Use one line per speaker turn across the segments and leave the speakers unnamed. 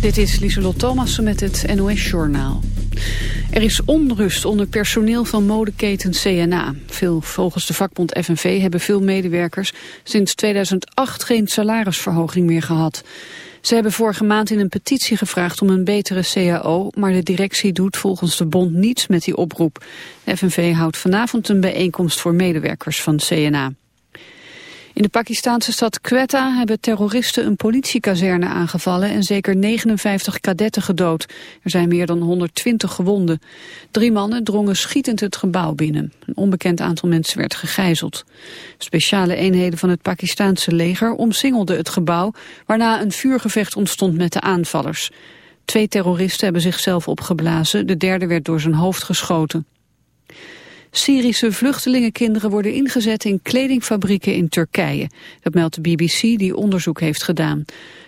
Dit is Lieselot Thomassen met het NOS-journaal. Er is onrust onder personeel van modeketen CNA. Veel, volgens de vakbond FNV hebben veel medewerkers sinds 2008 geen salarisverhoging meer gehad. Ze hebben vorige maand in een petitie gevraagd om een betere CAO, maar de directie doet volgens de bond niets met die oproep. FNV houdt vanavond een bijeenkomst voor medewerkers van CNA. In de Pakistanse stad Quetta hebben terroristen een politiekazerne aangevallen en zeker 59 kadetten gedood. Er zijn meer dan 120 gewonden. Drie mannen drongen schietend het gebouw binnen. Een onbekend aantal mensen werd gegijzeld. Speciale eenheden van het Pakistanse leger omsingelden het gebouw, waarna een vuurgevecht ontstond met de aanvallers. Twee terroristen hebben zichzelf opgeblazen, de derde werd door zijn hoofd geschoten. Syrische vluchtelingenkinderen worden ingezet in kledingfabrieken in Turkije. Dat meldt de BBC die onderzoek heeft gedaan.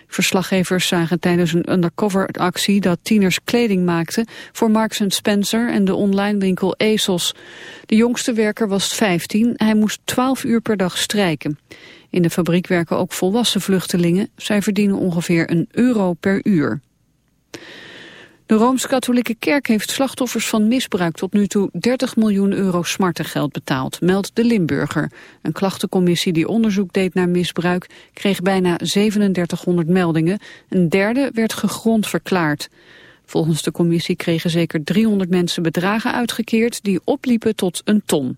Verslaggevers zagen tijdens een undercover-actie dat tieners kleding maakten voor Marks Spencer en de online winkel ASOS. De jongste werker was 15, hij moest 12 uur per dag strijken. In de fabriek werken ook volwassen vluchtelingen. Zij verdienen ongeveer een euro per uur. De Rooms-Katholieke Kerk heeft slachtoffers van misbruik tot nu toe 30 miljoen euro smartengeld betaald, meldt de Limburger. Een klachtencommissie die onderzoek deed naar misbruik kreeg bijna 3700 meldingen. Een derde werd gegrond verklaard. Volgens de commissie kregen zeker 300 mensen bedragen uitgekeerd die opliepen tot een ton.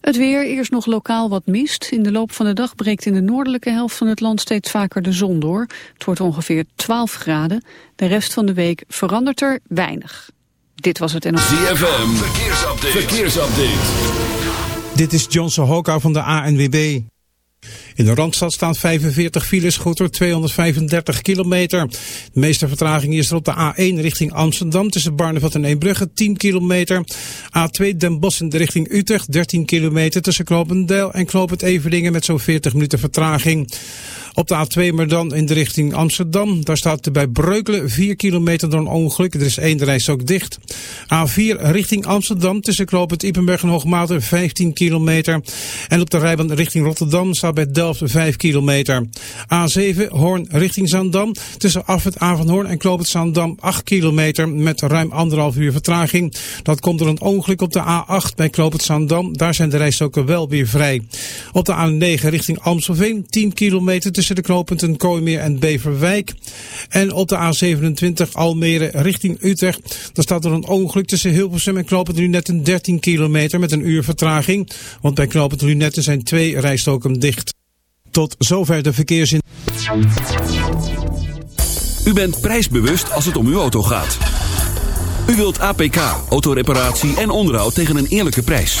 Het weer, eerst nog lokaal wat mist. In de loop van de dag breekt in de noordelijke helft van het land steeds vaker de zon door. Het wordt ongeveer 12 graden. De rest van de week verandert er weinig. Dit was het NOS.
ZFM, verkeersupdate. verkeersupdate.
Dit is Johnson Hoka van de ANWB. In de Randstad staan 45 files, goed door 235 kilometer. De meeste vertraging is er op de A1 richting Amsterdam tussen Barneveld en Eembrugge 10 kilometer. A2 Den Bosch in de richting Utrecht 13 kilometer tussen Knopendijl en Knopend Everdingen met zo'n 40 minuten vertraging. Op de A2 maar dan in de richting Amsterdam. Daar staat er bij Breukelen 4 kilometer door een ongeluk. Er is één reis ook dicht. A4 richting Amsterdam tussen Knopend Ipenberg en Hoogmaten 15 kilometer. En op de rijbaan richting Rotterdam staat bij Delft 5 kilometer. A7 Hoorn richting Zaandam tussen Afhet Avanhoorn en Knopend Zaandam 8 kilometer met ruim anderhalf uur vertraging. Dat komt door een ongeluk op de A8 bij Knopend Zaandam. Daar zijn de rijstoken wel weer vrij. Op de A9 richting Amstelveen 10 kilometer tussen de knooppunten Kooimeer en Beverwijk. En op de A27 Almere richting Utrecht. Daar staat er een ongeluk tussen Hilversum en knooppunt Lunetten 13 kilometer met een uur vertraging. Want bij knooppunt Lunetten zijn twee rijstoken dicht. Tot zover de verkeersin.
U bent prijsbewust als het om uw auto gaat. U wilt APK, autoreparatie en onderhoud tegen een eerlijke prijs.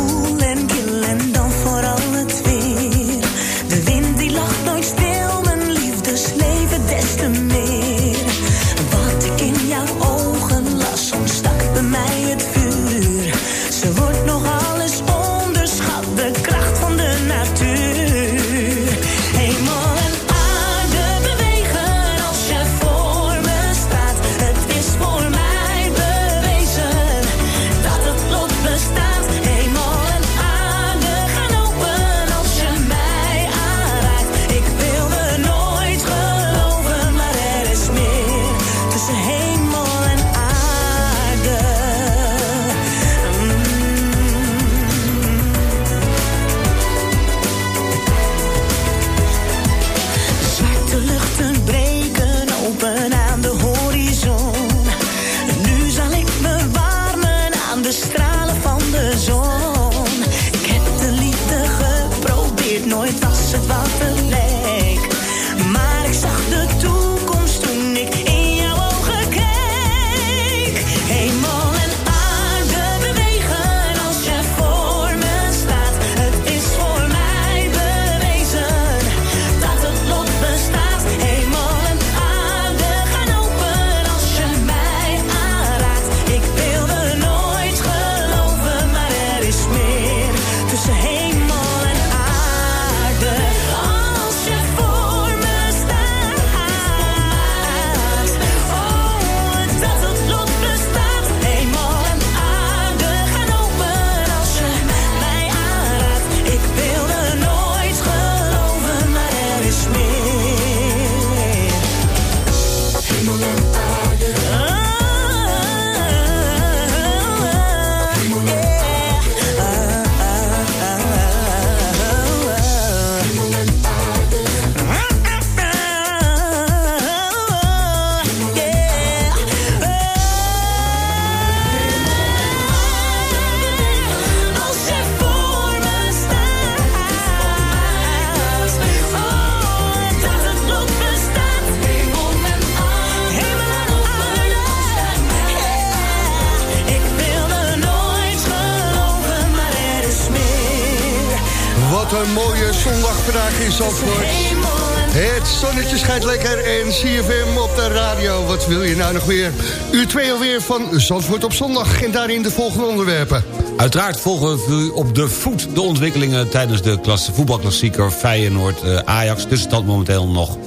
Nog
weer? Uur 2 alweer van Zandvoort op zondag. En daarin de volgende onderwerpen.
Uiteraard volgen we u op de voet de ontwikkelingen... tijdens de klasse, voetbalklassieker Feyenoord-Ajax. Tussenstand momenteel nog 0-0.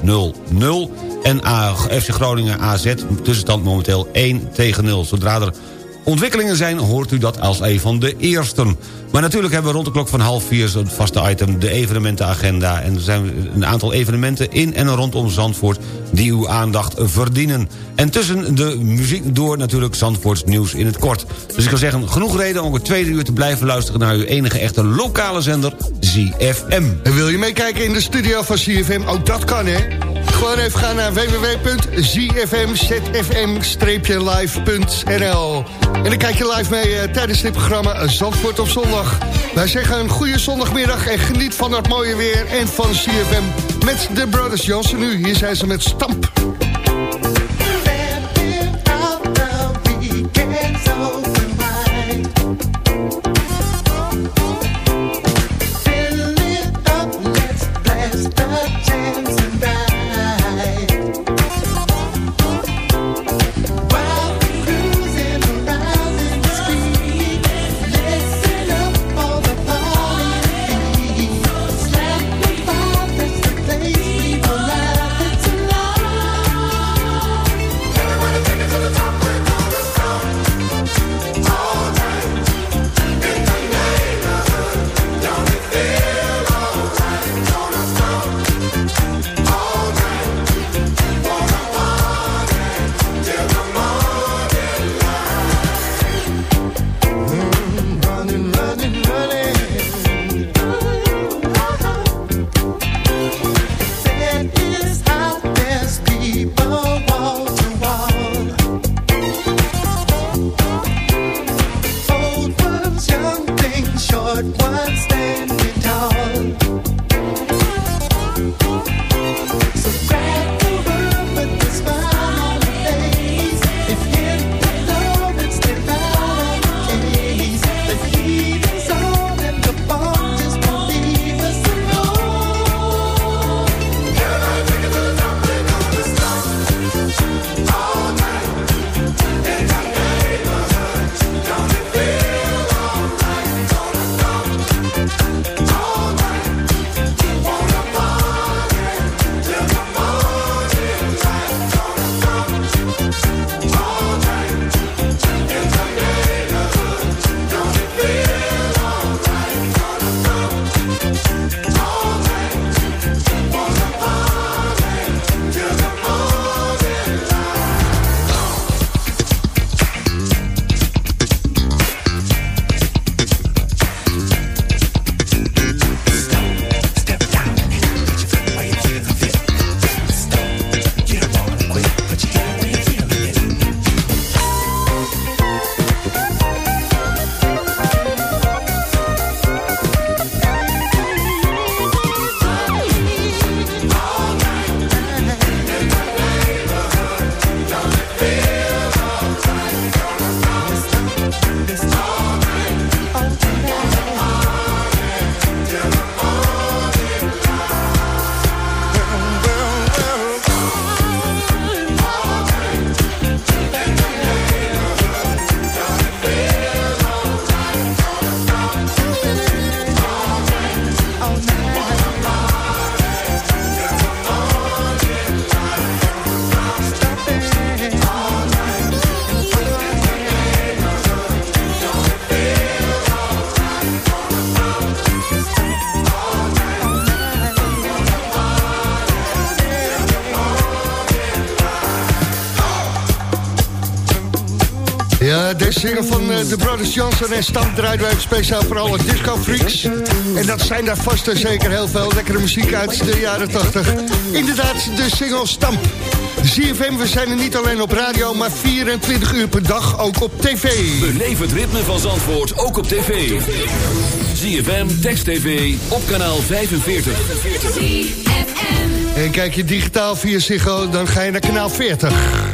En FC Groningen AZ, tussenstand momenteel 1 tegen 0. Zodra er ontwikkelingen zijn, hoort u dat als een van de eersten. Maar natuurlijk hebben we rond de klok van half vier zo'n vaste item... de evenementenagenda. En er zijn een aantal evenementen in en rondom Zandvoort... die uw aandacht verdienen. En tussen de muziek door natuurlijk Zandvoorts nieuws in het kort. Dus ik kan zeggen, genoeg reden om het tweede uur te blijven luisteren... naar uw enige echte lokale zender, ZFM.
En wil je meekijken in de studio van ZFM? Ook dat kan, hè? Gewoon even gaan naar www.zfm-live.nl En dan kijk je live mee uh, tijdens dit programma Zandvoort op zondag. Wij zeggen een goede zondagmiddag en geniet van het mooie weer en van CFM met de Brothers Johnson nu. Hier zijn ze met Stamp. Zingen van uh, de Brothers Johnson en Stamp draaien wij speciaal voor alle disco freaks. En dat zijn daar vast en zeker heel veel lekkere muziek uit de jaren 80. Inderdaad, de single Stamp. ZFM, we zijn er niet alleen op radio, maar 24 uur per dag ook op tv.
Beleef het ritme van Zandvoort ook op tv. ZFM, Text TV, op kanaal 45.
En kijk je digitaal via Ziggo, dan ga je naar kanaal 40.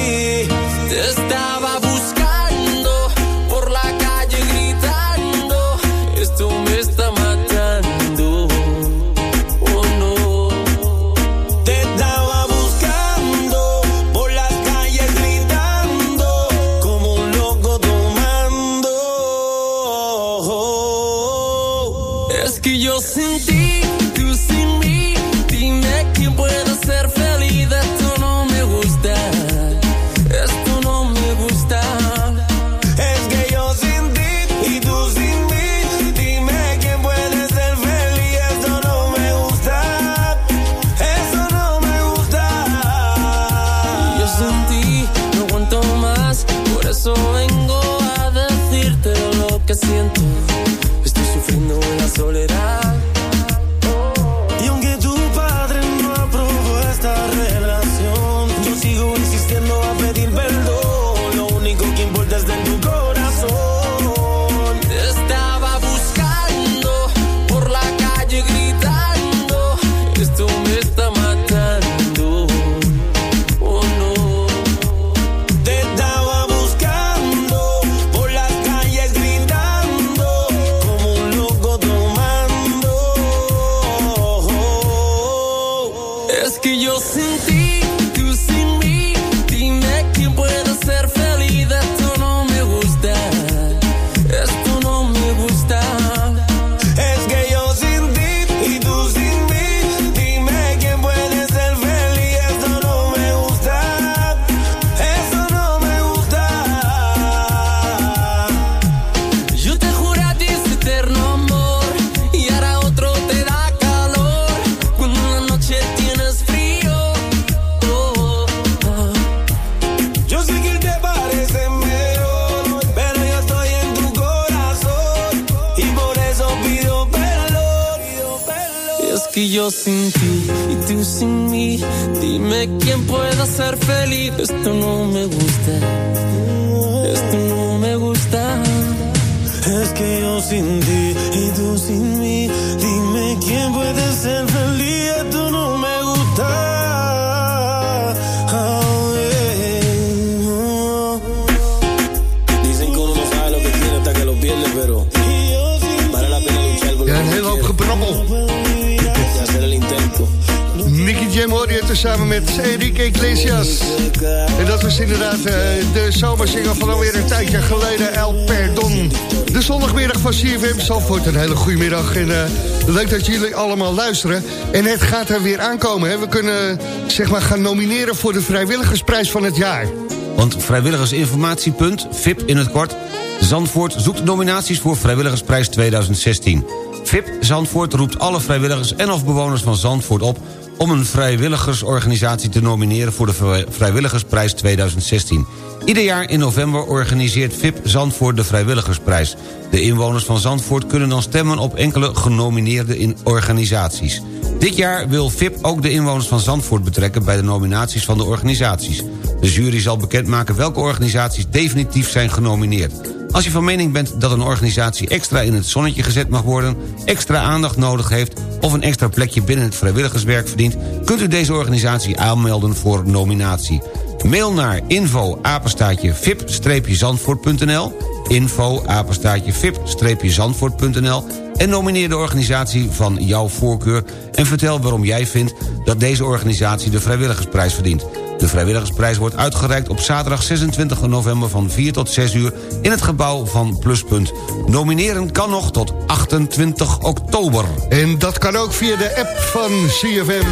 De
zomersinger van alweer een tijdje geleden, El Perdon. De zondagmiddag van CFM Zalvoort. Een hele goede middag en eh, leuk dat jullie allemaal luisteren. En het gaat er weer aankomen. We kunnen zeg maar gaan nomineren voor de vrijwilligersprijs van het jaar.
Want vrijwilligersinformatiepunt, VIP in het kort... Zandvoort zoekt nominaties voor Vrijwilligersprijs 2016. VIP Zandvoort roept alle vrijwilligers en of bewoners van Zandvoort op... om een vrijwilligersorganisatie te nomineren voor de Vrij- Vrijwilligersprijs 2016. Ieder jaar in november organiseert VIP Zandvoort de Vrijwilligersprijs. De inwoners van Zandvoort kunnen dan stemmen op enkele genomineerde in organisaties. Dit jaar wil VIP ook de inwoners van Zandvoort betrekken... bij de nominaties van de organisaties. De jury zal bekendmaken welke organisaties definitief zijn genomineerd. Als je van mening bent dat een organisatie extra in het zonnetje gezet mag worden... extra aandacht nodig heeft of een extra plekje binnen het vrijwilligerswerk verdient... kunt u deze organisatie aanmelden voor nominatie. Mail naar info apenstaatje vip-zandvoort.nl info apenstaatje vip-zandvoort.nl en nomineer de organisatie van jouw voorkeur... en vertel waarom jij vindt dat deze organisatie de vrijwilligersprijs verdient. De vrijwilligersprijs wordt uitgereikt op zaterdag 26 november van 4 tot 6 uur... in het gebouw van Pluspunt. Nomineren kan nog tot 28 oktober.
En dat kan ook via de app van CFM.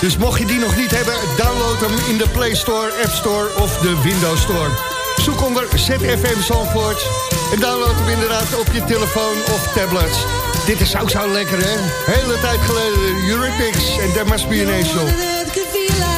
Dus mocht je die nog niet hebben, download hem in de Play Store, App Store of de Windows Store. Zoek onder ZFM Zandvoort en download hem inderdaad op je telefoon of tablets. Dit is ook zo lekker, hè? Hele tijd geleden, Eurythmics en There Must Be an Angel.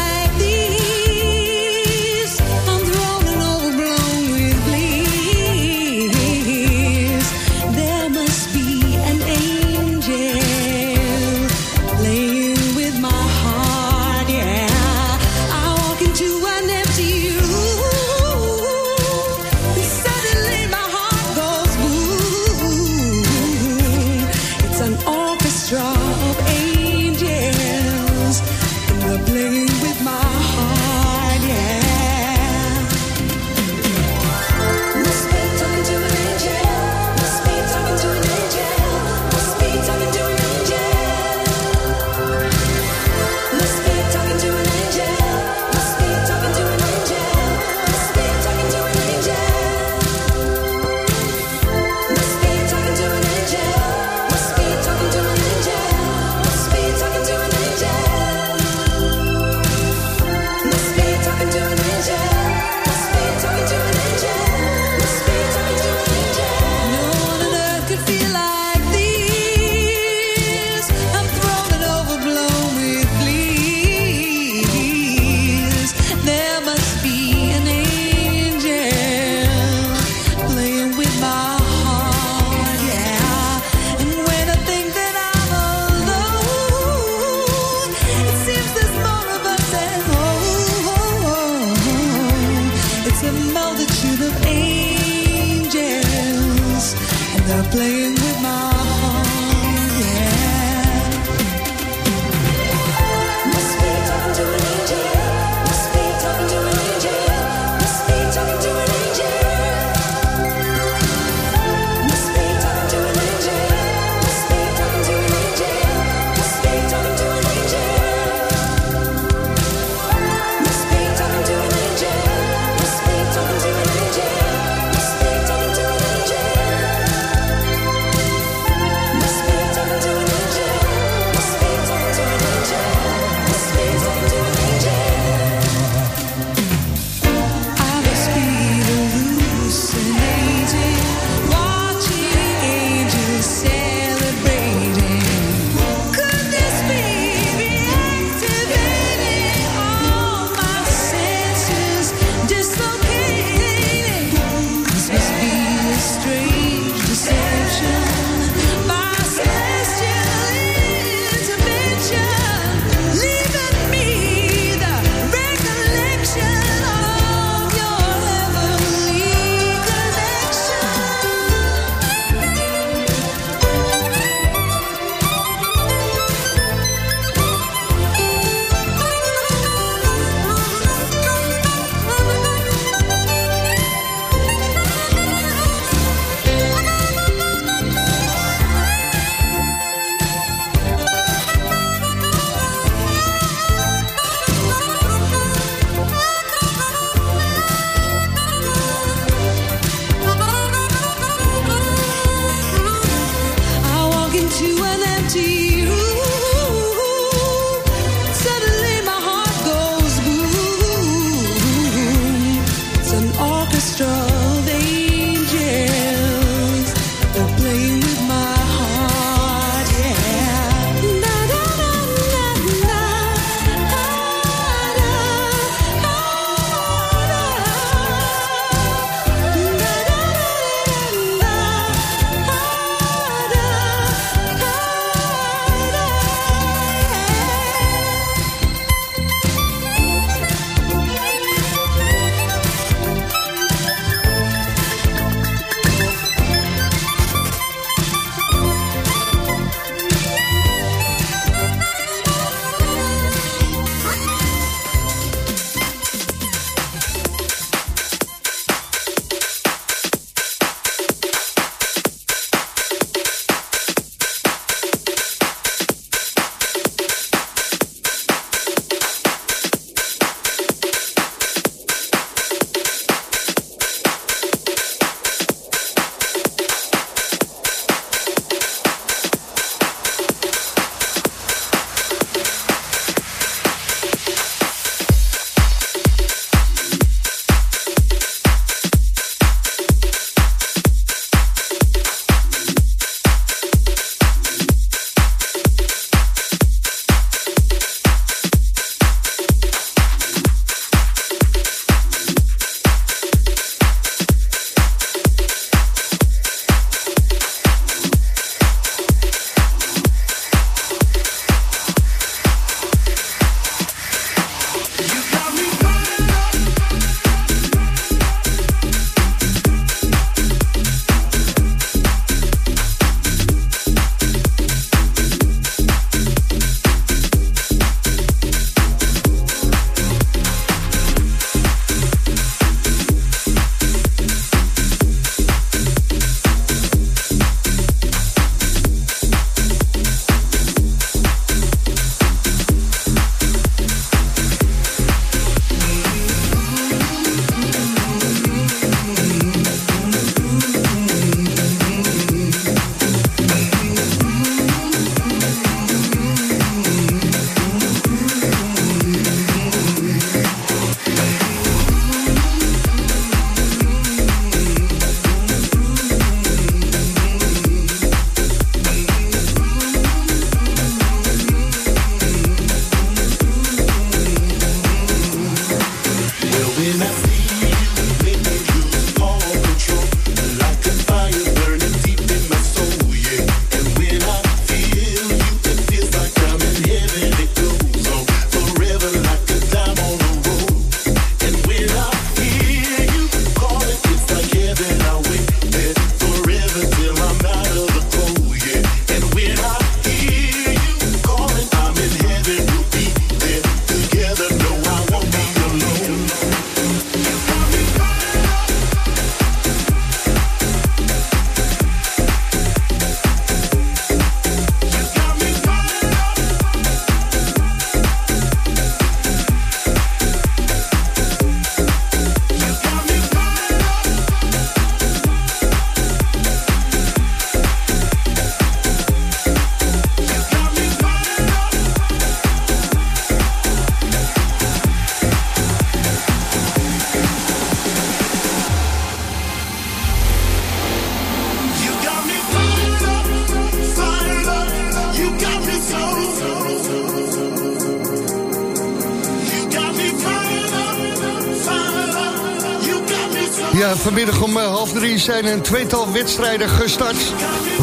Vanmiddag om eh, half drie zijn een tweetal wedstrijden gestart.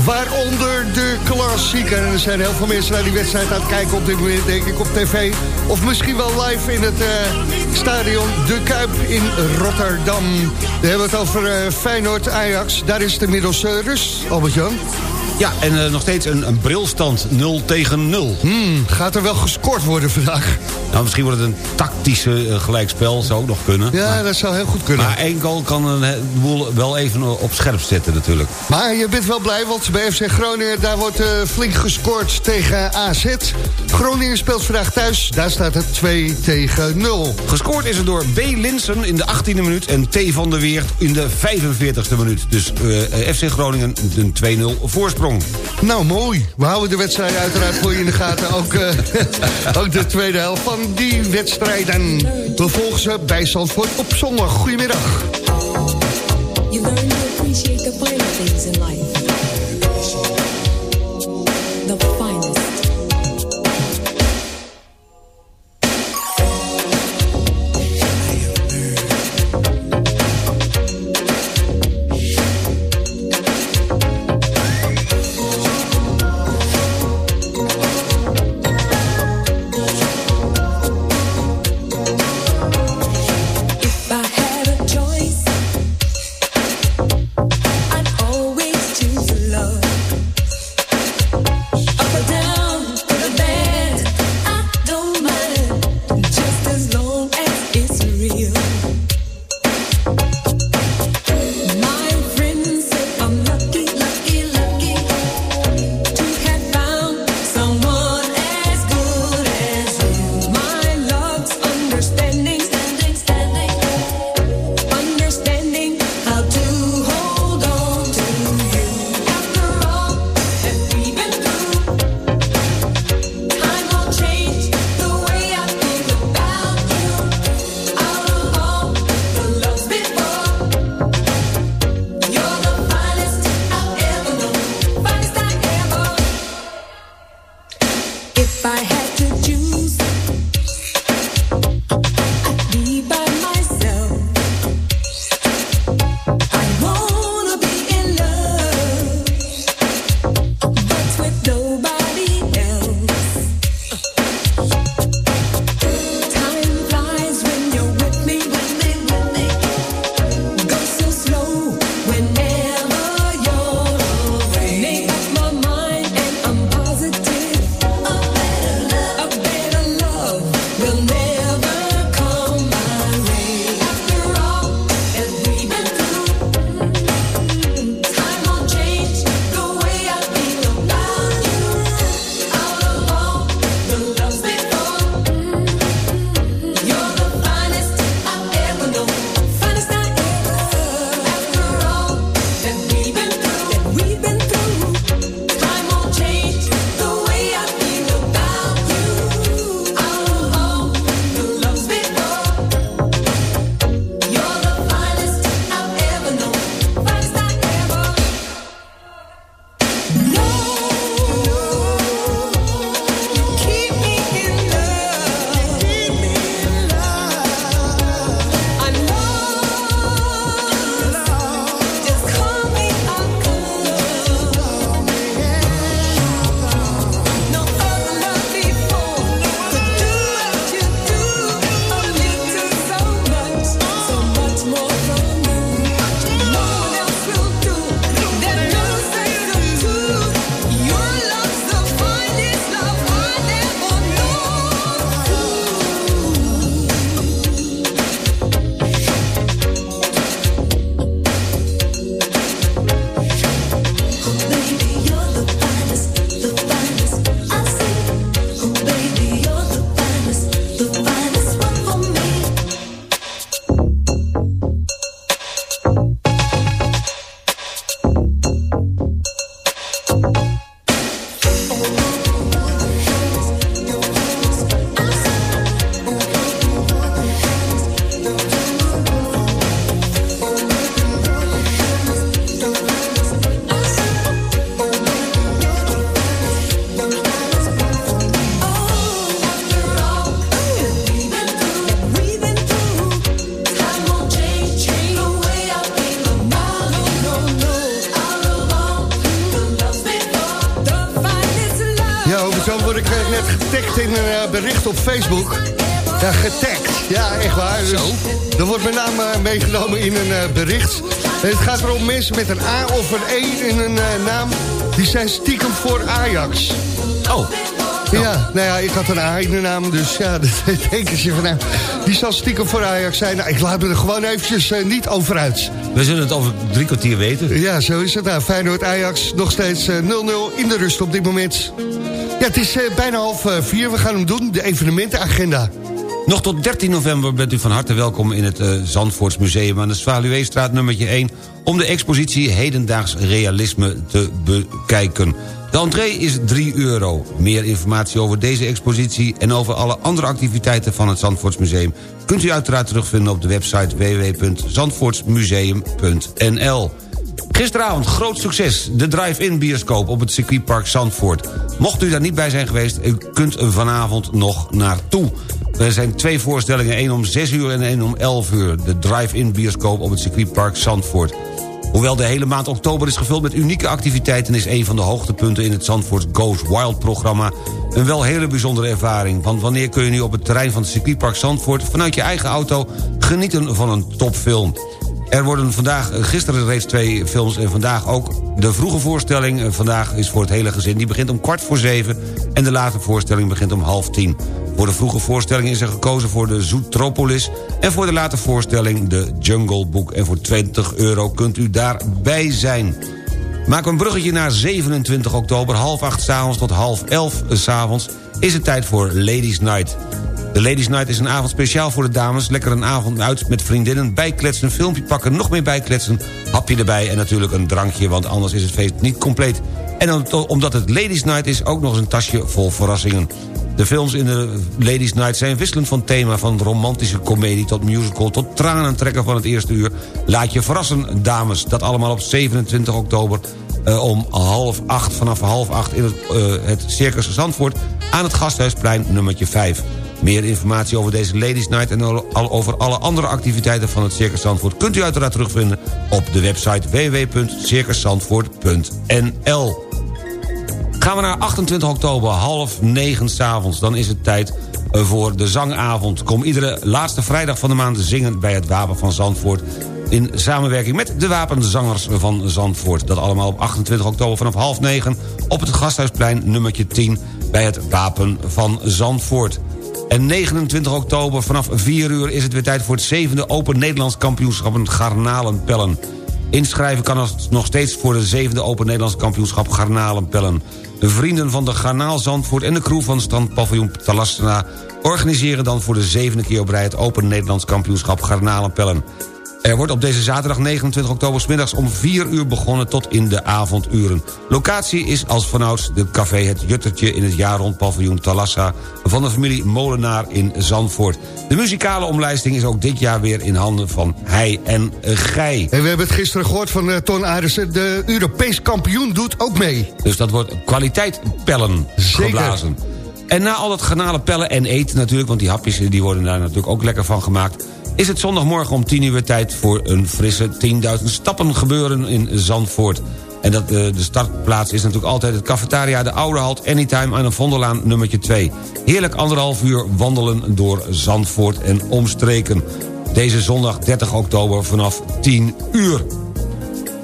Waaronder de klassieker. En er zijn heel veel mensen naar die wedstrijd aan het kijken op dit moment, denk ik, op tv. Of misschien wel live in het eh, stadion De Kuip in Rotterdam. We hebben het over eh, Feyenoord-Ajax. Daar is het inmiddels Albert-Jan.
Ja, en eh, nog steeds een, een brilstand 0 tegen 0.
Hmm, gaat er wel gescoord worden vandaag?
Nou, misschien wordt het een tactische eh, gelijkspel, zou ook nog kunnen.
Ja, dat zou heel goed kunnen.
Maar één goal kan een de boel wel even eh, op scherp zetten natuurlijk.
Maar je bent wel blij, want bij FC Groningen... daar wordt eh, flink gescoord tegen AZ. Groningen speelt vandaag thuis. Daar staat het 2 tegen 0.
Gescoord is er door B. Linsen in de 18e minuut... en T. van der Weert in de 45e minuut. Dus eh, FC Groningen een 2-0 voorsprong.
Nou, mooi. We houden de wedstrijd uiteraard voor je in de gaten. Ook, eh, ook de tweede helft van die wedstrijden. We volgen ze bij Zandvoort op zondag. Goedemiddag.
You learn to appreciate the finer things in life. The
meegenomen in een eh, bericht. En het gaat erom mensen met een A of een E in een eh, naam... die zijn stiekem voor Ajax.
Oh,
Ja, nou ja, ik had een A in de naam, dus ja, dat denken ze van... Nou, die zal stiekem voor Ajax zijn. Nou, ik laat me er gewoon eventjes eh, niet over uit.
we zullen het over drie kwartier weten.
Ja, zo is het. Nou, Feyenoord-Ajax nog steeds eh, 0-0 in de rust op dit moment. Ja, het is bijna half vier. We gaan hem doen, de evenementenagenda.
Nog tot 13 november bent u van harte welkom in het uh, Zandvoorts Museum... aan de Zwaluweestraat nummertje 1... om de expositie Hedendaags Realisme te bekijken. De entree is 3 euro. Meer informatie over deze expositie... en over alle andere activiteiten van het Zandvoorts Museum... kunt u uiteraard terugvinden op de website www.zandvoortsmuseum.nl. Gisteravond groot succes, de drive-in bioscoop op het circuitpark Zandvoort. Mocht u daar niet bij zijn geweest, u kunt vanavond nog naartoe. Er zijn twee voorstellingen, één om 6 uur en één om 11 uur. De drive-in bioscoop op het circuitpark Zandvoort. Hoewel de hele maand oktober is gevuld met unieke activiteiten... is een van de hoogtepunten in het Zandvoort Goes Wild-programma... een wel hele bijzondere ervaring. Want wanneer kun je nu op het terrein van het circuitpark Zandvoort... vanuit je eigen auto genieten van een topfilm? Er worden vandaag, gisteren reeds twee films en vandaag ook de vroege voorstelling. Eh, Vandaag is voor het hele gezin. Die begint om kwart voor zeven en de late voorstelling begint om half tien. Voor de vroege voorstelling is er gekozen voor de Zootropolis... en voor de late voorstelling de Jungle Book. En voor 20 euro kunt u daarbij zijn. Maak een bruggetje naar 27 oktober, half acht s'avonds tot half elf s'avonds... is het tijd voor Ladies Night. De Ladies Night is een avond speciaal voor de dames. Lekker een avond uit met vriendinnen, bijkletsen, een filmpje pakken... nog meer bijkletsen, hapje erbij en natuurlijk een drankje... want anders is het feest niet compleet. En omdat het Ladies Night is, ook nog eens een tasje vol verrassingen. De films in de Ladies Night zijn wisselend van thema... van romantische komedie tot musical tot tranentrekker van het eerste uur. Laat je verrassen, dames. Dat allemaal op 27 oktober eh, om half acht, vanaf half acht... in het, eh, het Circus Zandvoort aan het Gasthuisplein nummertje 5. Meer informatie over deze Ladies Night... en al over alle andere activiteiten van het Circus Zandvoort... kunt u uiteraard terugvinden op de website www.circuszandvoort.nl. Gaan we naar 28 oktober, half negen s'avonds. Dan is het tijd eh, voor de zangavond. Kom iedere laatste vrijdag van de maand zingen bij het Wapen van Zandvoort... in samenwerking met de wapenzangers van Zandvoort. Dat allemaal op 28 oktober vanaf half negen... op het Gasthuisplein nummertje 10 bij het Wapen van Zandvoort. En 29 oktober vanaf 4 uur is het weer tijd voor het zevende Open Nederlands kampioenschap Garnalenpellen. Inschrijven kan als nog steeds voor de zevende Open Nederlands kampioenschap Garnalenpellen. De vrienden van de Garnaal Zandvoort en de crew van strandpaviljoen Talassena... organiseren dan voor de zevende keer op rij het Open Nederlands kampioenschap Garnalenpellen. Er wordt op deze zaterdag 29 oktober middags om 4 uur begonnen tot in de avonduren. Locatie is als vanouds de café Het Juttertje in het jaar rond paviljoen Talassa... van de familie Molenaar in Zandvoort. De muzikale omlijsting is ook dit jaar weer in handen van Hij en Gij.
En we hebben het gisteren gehoord van eh, Ton Arissen. De Europees kampioen doet ook mee.
Dus dat wordt kwaliteit pellen
Zeker.
geblazen. En na al dat garnalen pellen en eten natuurlijk... want die hapjes die worden daar natuurlijk ook lekker van gemaakt... is het zondagmorgen om 10 uur tijd voor een frisse 10.000 stappen gebeuren in Zandvoort. En dat, eh, de startplaats is natuurlijk altijd het cafetaria De Oude Halt... Anytime aan de Vondellaan nummertje 2. Heerlijk anderhalf uur wandelen door Zandvoort en omstreken. Deze zondag 30 oktober vanaf 10 uur.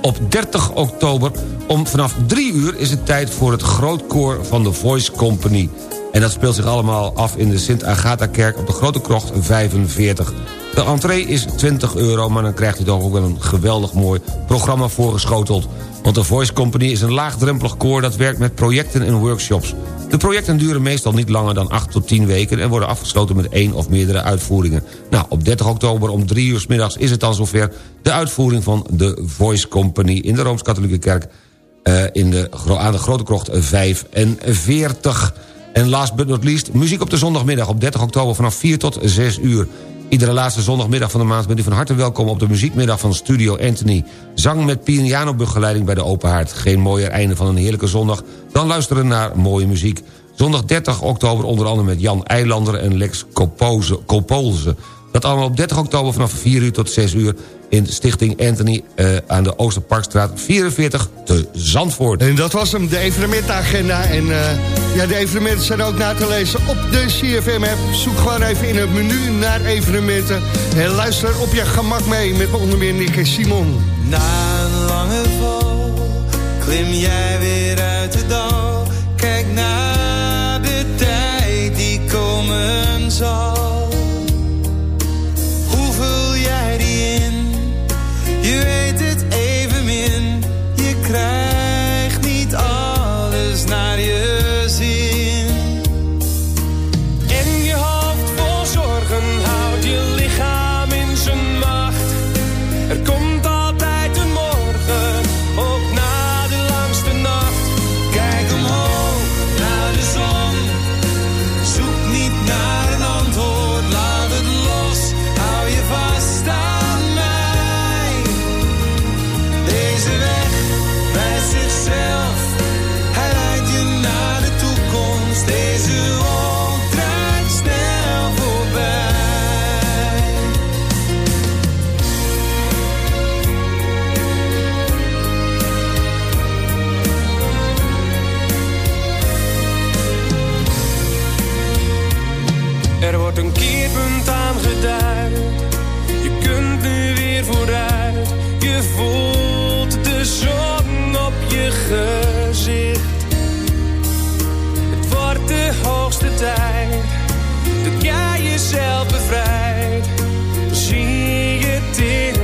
Op 30 oktober om vanaf 3 uur is het tijd voor het grootkoor van de Voice Company. En dat speelt zich allemaal af in de Sint-Agatha-kerk op de Grote Krocht 45. De entree is 20 euro, maar dan krijgt u toch ook wel een geweldig mooi programma voorgeschoteld. Want de Voice Company is een laagdrempelig koor dat werkt met projecten en workshops. De projecten duren meestal niet langer dan 8 tot 10 weken... en worden afgesloten met één of meerdere uitvoeringen. Nou, op 30 oktober om 3 uur 's middags is het dan zover... de uitvoering van de Voice Company in de Rooms-Katholieke Kerk... eh, in de, aan de Grote Krocht 45. En last but not least, muziek op de zondagmiddag op 30 oktober vanaf 4 tot 6 uur. Iedere laatste zondagmiddag van de maand bent u van harte welkom op de muziekmiddag van Studio Anthony. Zang met pianobegeleiding bij de Open Haard. Geen mooier einde van een heerlijke zondag dan luisteren naar mooie muziek. Zondag 30 oktober onder andere met Jan Eilander en Lex Kopolze. Dat allemaal op 30 oktober vanaf 4 uur tot 6 uur... in Stichting Anthony eh, aan de Oosterparkstraat 44 te Zandvoort.
En dat was hem, de evenementagenda. En eh, ja, de evenementen zijn ook na te lezen op de CFM-app. Zoek gewoon even in het menu naar evenementen. En luister op je gemak mee met onder meer Nick en Simon.
Na een lange val klim jij weer uit de dal. Kijk naar de tijd die komen zal. Er wordt een keerpunt aangeduid. Je kunt nu weer vooruit. Je voelt de zon op je gezicht. Het wordt de hoogste tijd dat jij jezelf bevrijdt. Zie je het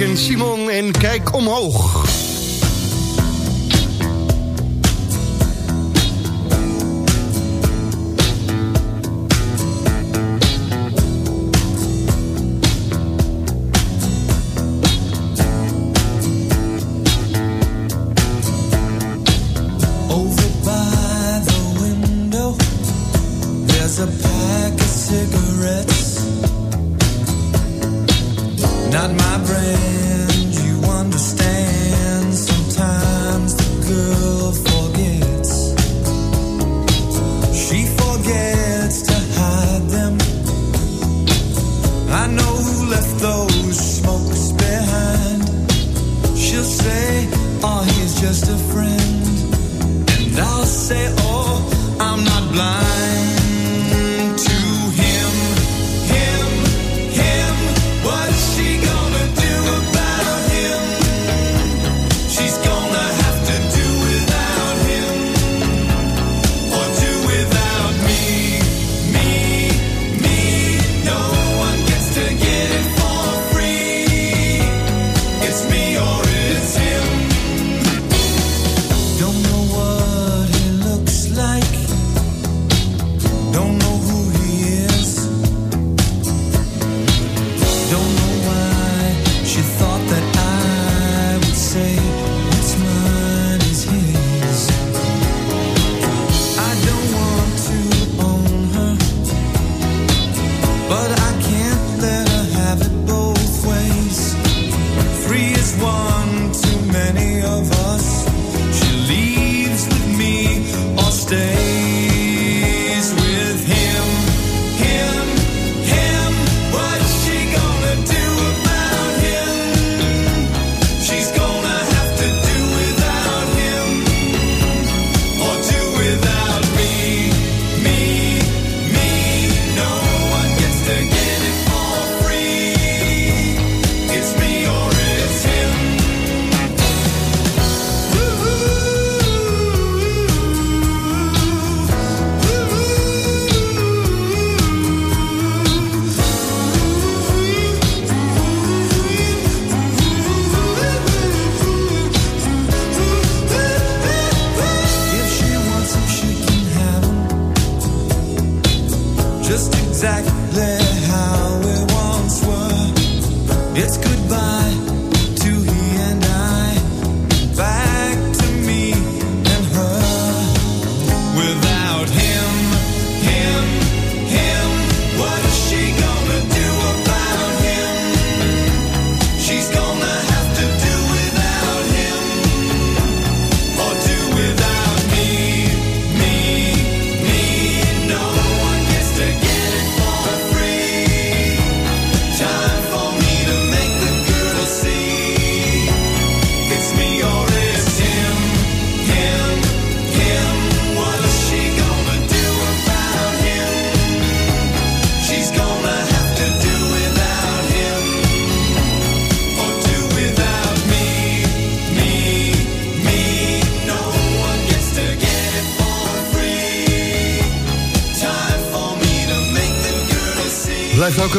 en Simon en Kijk Omhoog.
Over by the window, there's a pack of cigarettes. Not my brand, you understand.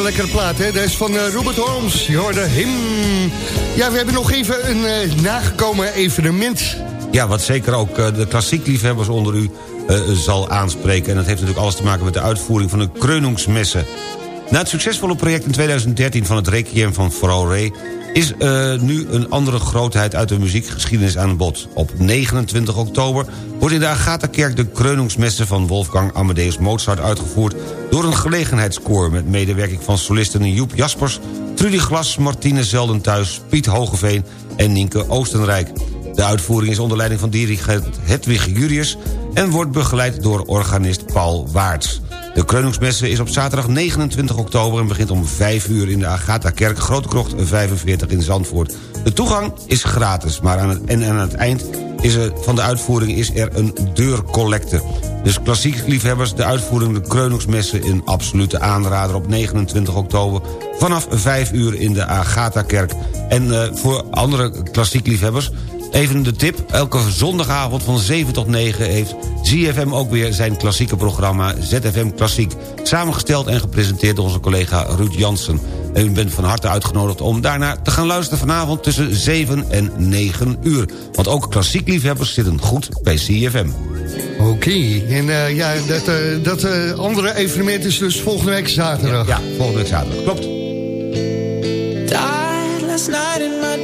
Een lekkere plaat, hè? Is van eh, Robert Holmes. Je hoorde hem. Ja, we hebben nog even een eh, nagekomen evenement.
Ja, wat zeker ook eh, de klassiekliefhebbers onder u zal aanspreken. En dat heeft natuurlijk alles te maken met de uitvoering van de Kreuningsmessen. Na het succesvolle project in 2013 van het Requiem van Fauré... is eh, nu een andere grootheid uit de muziekgeschiedenis aan bod. Op 29 oktober wordt in de Agatha-kerk de Kreuningsmessen van Wolfgang Amadeus Mozart uitgevoerd... door een gelegenheidskoor met medewerking van solisten Joep Jaspers... Trudy Glas, Martine Zeldenthuis, Piet Hogeveen en Nienke Oostenrijk. De uitvoering is onder leiding van dirigent Hedwig Jurius... en wordt begeleid door organist Paul Waarts. De Kreuningsmesse is op zaterdag 29 oktober... en begint om 5 uur in de Agatha-kerk Grootkrocht 45 in Zandvoort. De toegang is gratis, maar aan het, en aan het eind is er, van de uitvoering is er een deurcollecte. Dus klassiek liefhebbers, de uitvoering de Kreuningsmesse... een absolute aanrader op 29 oktober... vanaf 5 uur in de Agatha-kerk. En eh, voor andere klassiek liefhebbers... Even de tip, elke zondagavond van 7 tot 9 heeft ZFM ook weer zijn klassieke programma ZFM Klassiek. Samengesteld en gepresenteerd door onze collega Ruud Jansen. En u bent van harte uitgenodigd om daarna te gaan luisteren vanavond tussen 7 en 9 uur. Want ook klassiek liefhebbers zitten goed bij ZFM.
Oké, en eh, ja, dat, eh, dat eh, andere evenement is dus volgende week zaterdag.
Ja, volgende week zaterdag, klopt.
Died last night in my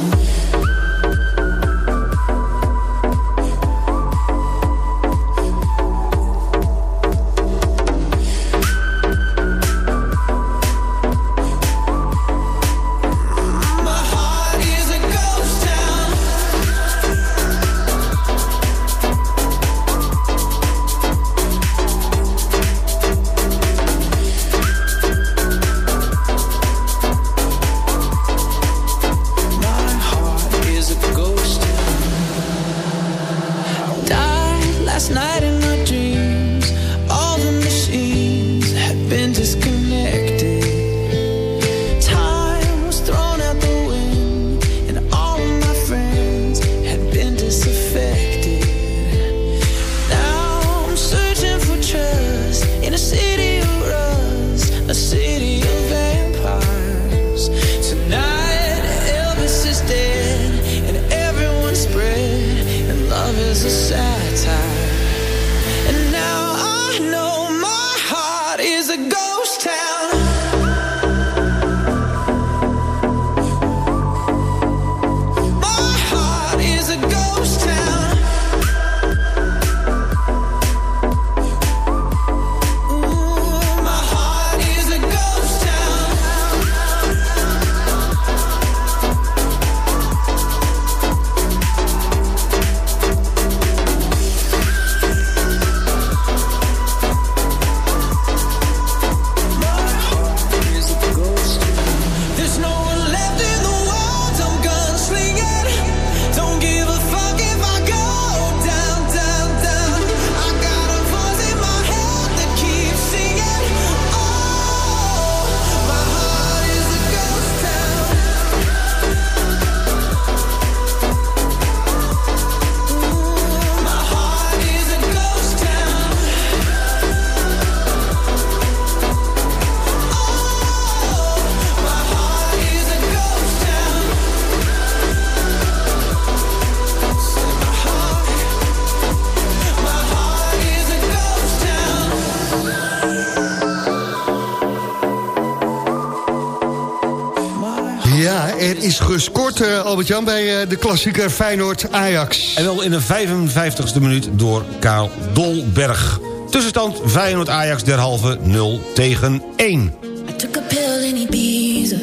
Albert-Jan, bij eh, de klassieker Feyenoord-Ajax.
En wel in de 55ste minuut door Karel Dolberg. Tussenstand Feyenoord-Ajax derhalve 0 tegen 1.
I took a pill in Ibiza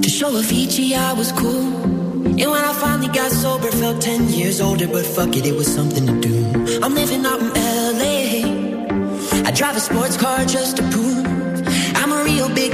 to show Avicii I was cool. And when I finally got sober, felt 10 years older, but fuck it, it was something to do. I'm living out in LA. I drive a sports car just to prove I'm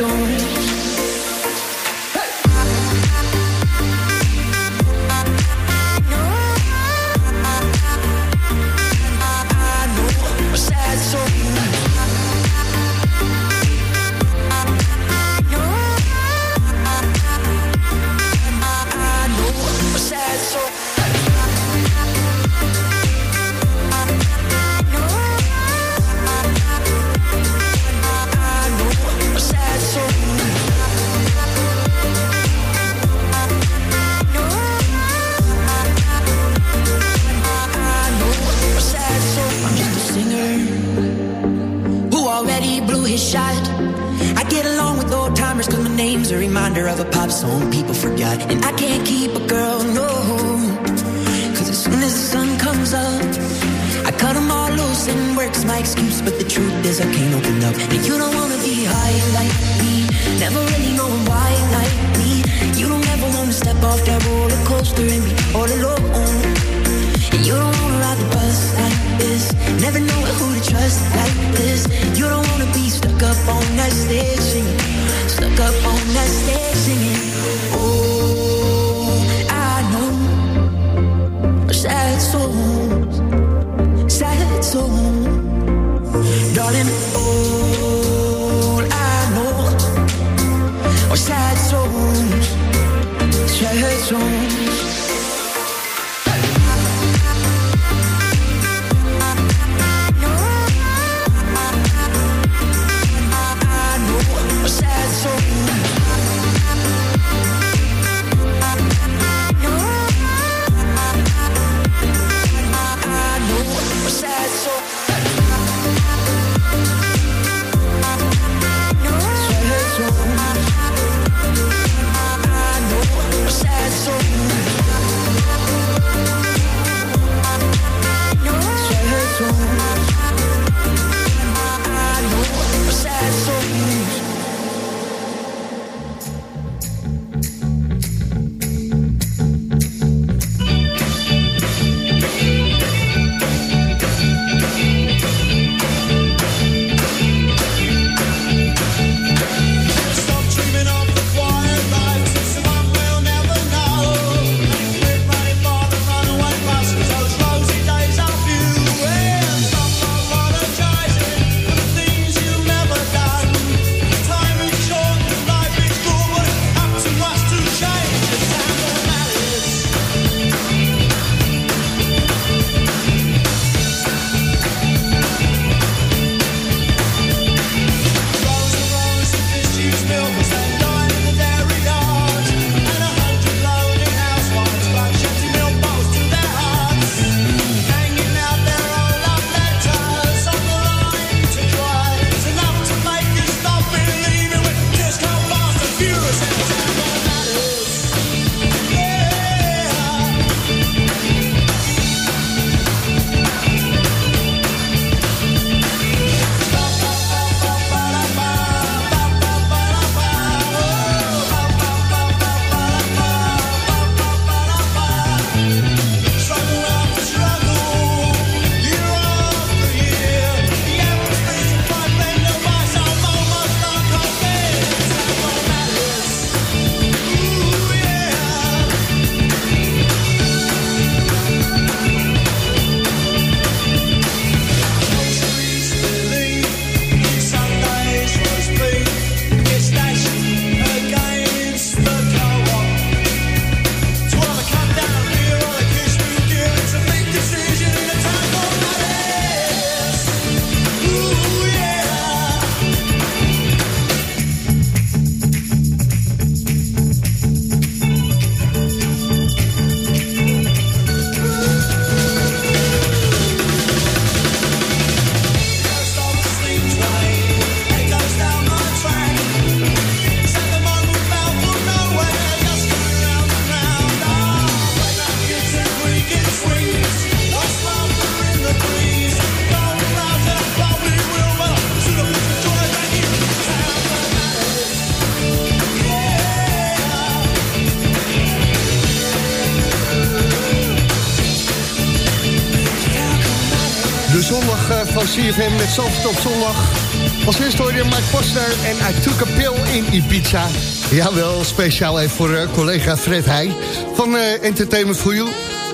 show CFM met Zandvoort op zondag. Als eerste hoor je Mike Postner en I Took a Pill in Ibiza. Jawel, speciaal even voor eh, collega Fred Heij van eh, Entertainment for You.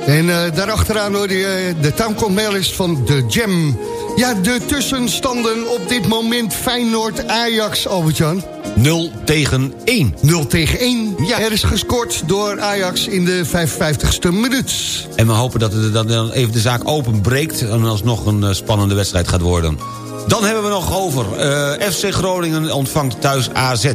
En eh, daarachteraan hoorde je de towncompmelist van The Jam. Ja, de tussenstanden op dit moment Feyenoord-Ajax, Albert-Jan.
0 tegen 1.
0 tegen 1. Ja. Er is gescoord door Ajax in de 55ste minuut.
En we hopen dat het dan- even de zaak openbreekt... en alsnog een eh, spannende wedstrijd gaat worden. Dan hebben we nog over. eh, FC Groningen ontvangt thuis AZ.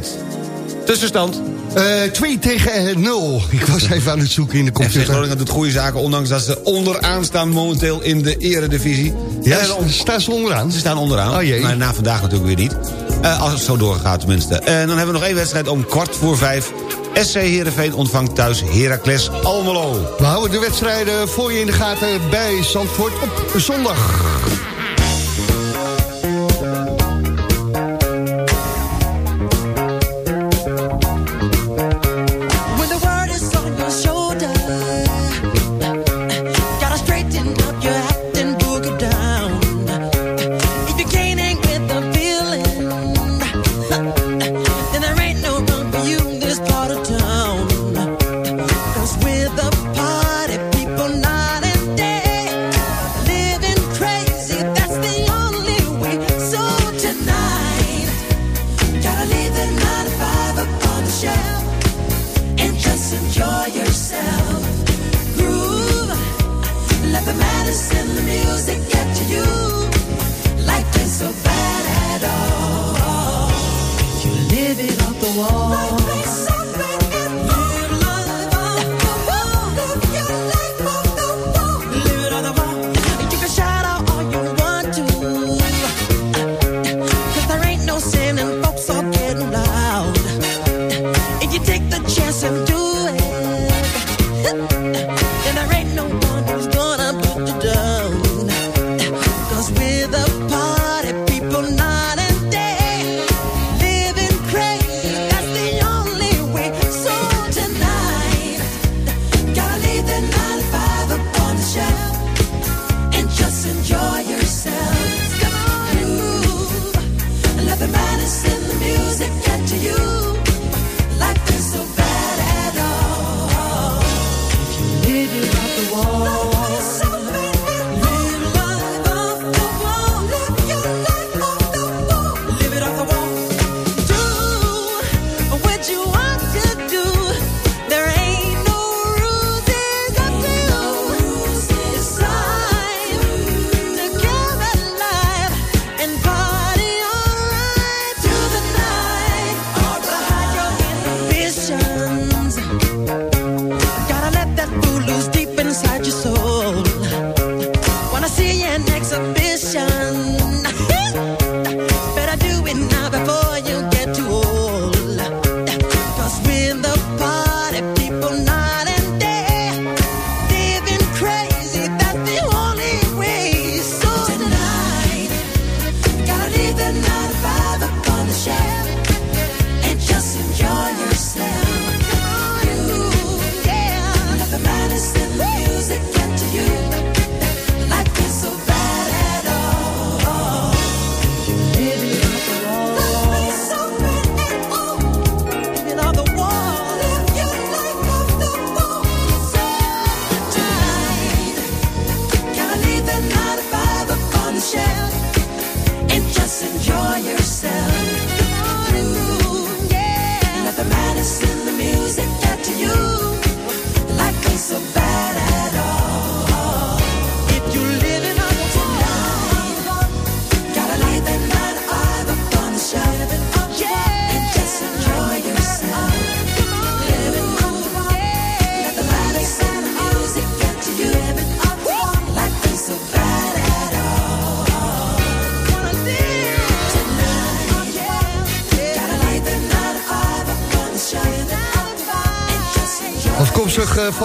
Tussenstand.
Eh 2 tegen eh, 0. Ik was even aan het zoeken in de
FC
computer.
Groningen doet goede zaken... ondanks dat ze onderaan staan momenteel in de eredivisie.
Ja,
om-
staan ze onderaan?
Ze staan onderaan.
Oh jee.
Maar na vandaag natuurlijk weer niet. Eh, als het zo doorgaat tenminste. En dan hebben we nog één wedstrijd om kwart voor vijf. SC Heerenveen ontvangt thuis Heracles Almelo.
We houden de wedstrijden voor je in de gaten bij Zandvoort op zondag.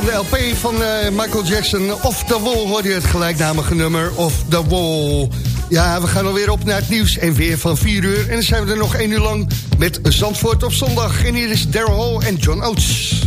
Van de LP van eh, Michael Jackson, Off the Wall, hoorde je het gelijknamige nummer Off the Wall. Ja, we gaan alweer op naar het nieuws en weer van 4 uur. En dan zijn we er nog 1 uur lang met Zandvoort op zondag. En hier is Daryl Hall en John Oates.